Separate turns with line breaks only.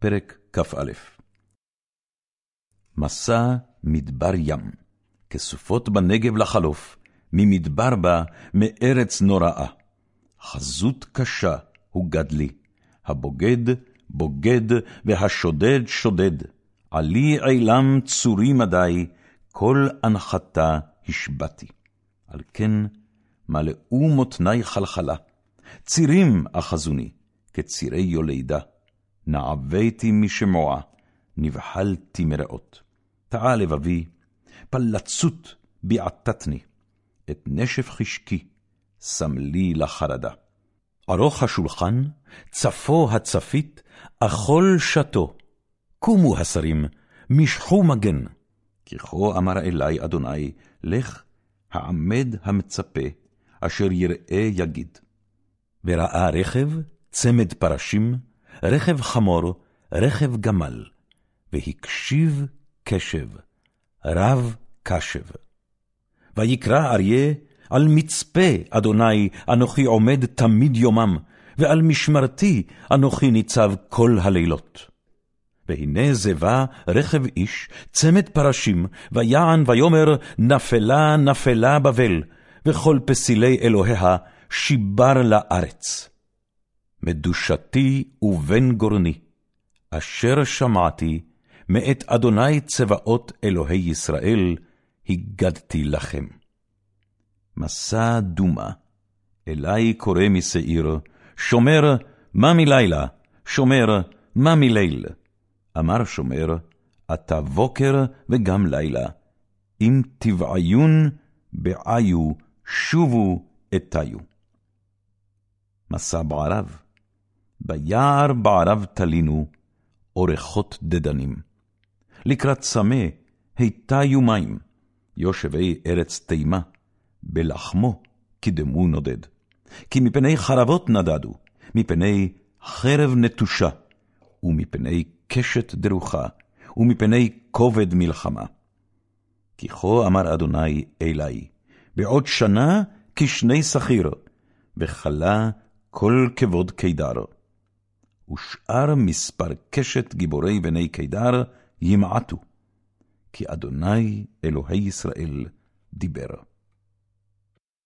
פרק כ"א מסע מדבר ים, כסופות בנגב לחלוף, ממדבר בה, מארץ נוראה. חזות קשה הוגד לי, הבוגד בוגד, והשודד שודד. עלי עילם צורי מדי, כל אנחתה השבתי. על כן מלאו מותני חלחלה, צירים אחזוני, כצירי יולידה. נעוויתי משמוע, נבהלתי מרעות. טעה לבבי, פלצות ביעטתני, את נשף חשקי שם לי לחרדה. ארוך השולחן, צפו הצפית, אכול שתו. קומו השרים, משחו מגן. כי כה אמר אלי אדוני, לך, העמד המצפה, אשר יראה יגיד. וראה רכב, צמד פרשים, רכב חמור, רכב גמל, והקשיב קשב, רב קשב. ויקרא אריה, על מצפה, אדוני, אנוכי עומד תמיד יומם, ועל משמרתי אנוכי ניצב כל הלילות. והנה זבה רכב איש, צמד פרשים, ויען ויאמר, נפלה נפלה בבל, וכל פסילי אלוהיה שיבר לארץ. מדושתי ובן גורני, אשר שמעתי, מאת אדוני צבאות אלוהי ישראל, הגדתי לכם. מסע דומה, אלי קורא משעיר, שומר, מה מלילה? שומר, מה מליל? אמר שומר, אתה בוקר וגם לילה. אם תבעיון, בעיו, שובו אתיו. מסע בערב, ביער בערב תלינו, אורחות דדנים. לקראת צמא, היטיו מים, יושבי ארץ תימה, בלחמו קדמו נודד. כי מפני חרבות נדדו, מפני חרב נטושה, ומפני קשת דרוכה, ומפני כובד מלחמה. כי כה אמר אדוני אלי, בעוד שנה כשני שכיר, וכלה כל כבוד קידר. ושאר מספר קשת גיבורי בני קידר ימעטו, כי אדוני אלוהי ישראל דיבר.